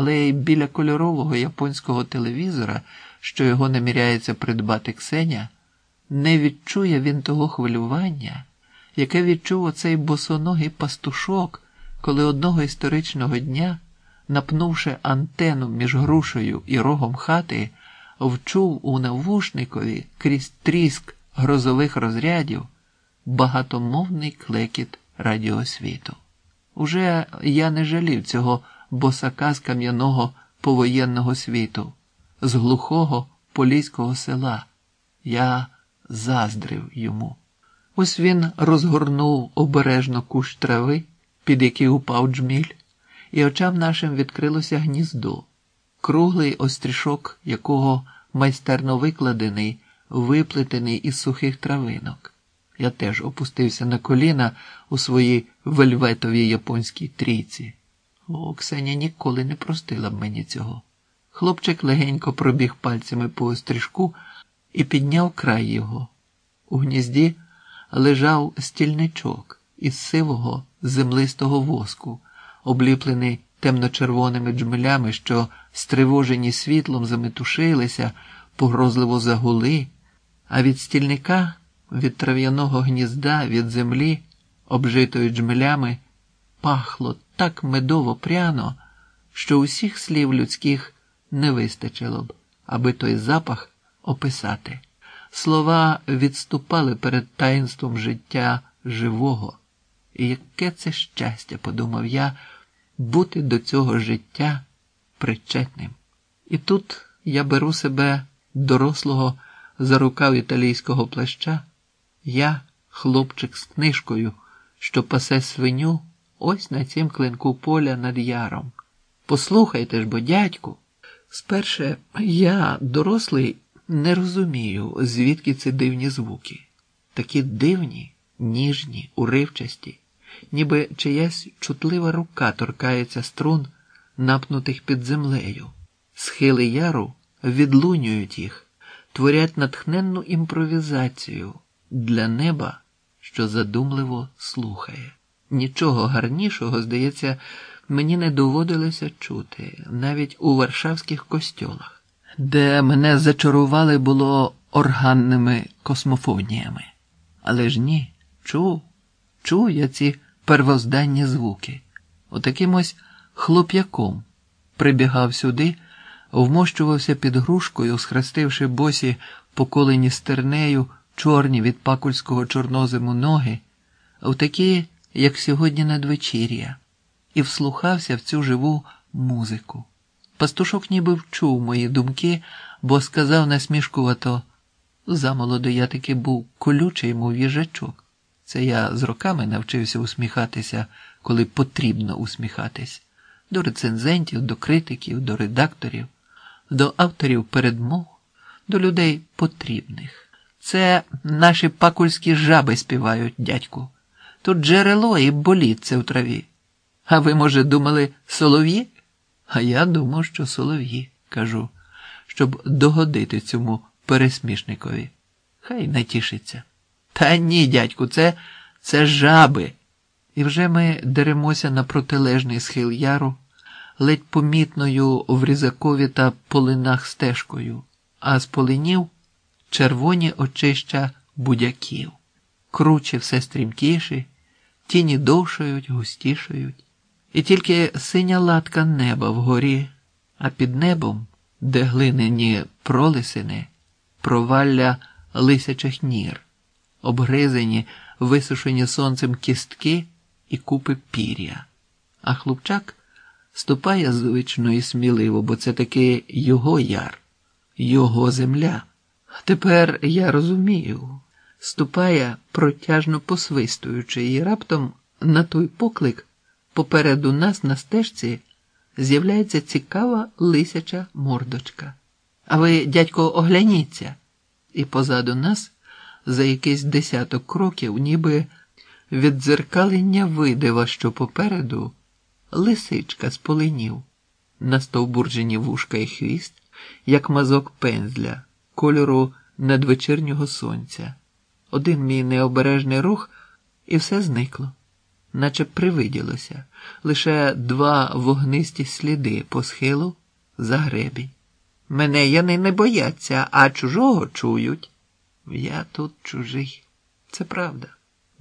але біля кольорового японського телевізора, що його наміряється придбати Ксеня, не відчує він того хвилювання, яке відчув оцей босоногий пастушок, коли одного історичного дня, напнувши антену між грушею і рогом хати, вчув у навушникові крізь тріск грозових розрядів багатомовний клекіт радіосвіту. Уже я не жалів цього босака з кам'яного повоєнного світу, з глухого поліського села. Я заздрив йому. Ось він розгорнув обережно кущ трави, під який упав джміль, і очам нашим відкрилося гніздо, круглий острішок, якого майстерно викладений, виплетений із сухих травинок. Я теж опустився на коліна у своїй вельветовій японській трійці. О, Ксеня ніколи не простила б мені цього. Хлопчик легенько пробіг пальцями по острішку і підняв край його. У гнізді лежав стільничок із сивого землистого воску, обліплений темно-червоними джмелями, що, стривожені світлом, заметушилися, погрозливо загули, а від стільника, від трав'яного гнізда, від землі, обжитої джмелями, пахло так медово пряно, що усіх слів людських не вистачило б, аби той запах описати. Слова відступали перед таїнством життя живого. І яке це щастя, подумав я, бути до цього життя причетним. І тут я беру себе дорослого за рукав італійського плаща, я, хлопчик з книжкою, що пасе свиню, ось на цім клинку поля над яром. Послухайте ж, бо, дядьку, сперше я, дорослий, не розумію, звідки ці дивні звуки. Такі дивні, ніжні, уривчасті, ніби чиясь чутлива рука торкається струн, напнутих під землею. Схили яру відлунюють їх, творять натхненну імпровізацію для неба, що задумливо слухає. Нічого гарнішого, здається, мені не доводилося чути навіть у варшавських костьолах, де мене зачарували було органними космофоніями. Але ж ні, чув, чув я ці первозданні звуки. Отаким ось хлоп'яком прибігав сюди, вмощувався під грушкою, схрестивши босі поколені стернею чорні від пакульського чорнозиму ноги, в такі, як сьогодні надвечір'я, і вслухався в цю живу музику. Пастушок ніби вчув мої думки, бо сказав насмішкувато замолоду я таки був колючий, мов їжачок. Це я з роками навчився усміхатися, коли потрібно усміхатись, до рецензентів, до критиків, до редакторів, до авторів передмов, до людей потрібних. Це наші пакульські жаби співають, дядьку. Тут джерело і боліться в траві. А ви, може, думали, солов'ї? А я думав, що солов'ї, кажу, щоб догодити цьому пересмішникові. Хай натішиться. Та ні, дядьку, це, це жаби. І вже ми деремося на протилежний схил яру, ледь помітною в різакові та полинах стежкою, а з полинів червоні очища будяків. Круче все стрімкіші, тіні довшають, густішають, і тільки синя латка неба вгорі, а під небом, де глинені пролисини, провалля лисячих нір, обгризені, висушені сонцем кістки і купи пір'я. А хлопчак ступає звично і сміливо, бо це таки його яр, його земля. Тепер я розумію, ступає, протяжно посвистуючи, і раптом на той поклик попереду нас на стежці з'являється цікава лисяча мордочка. А ви, дядько, огляніться, і позаду нас за якийсь десяток кроків, ніби віддзеркалення видива, що попереду лисичка з полинів, настовбурджені вушка і хвіст, як мазок пензля, кольору надвечірнього сонця. Один мій необережний рух, і все зникло. наче привиділося, лише два вогнисті сліди по схилу за гребінь. Мене яни не бояться, а чужого чують. Я тут чужий. Це правда.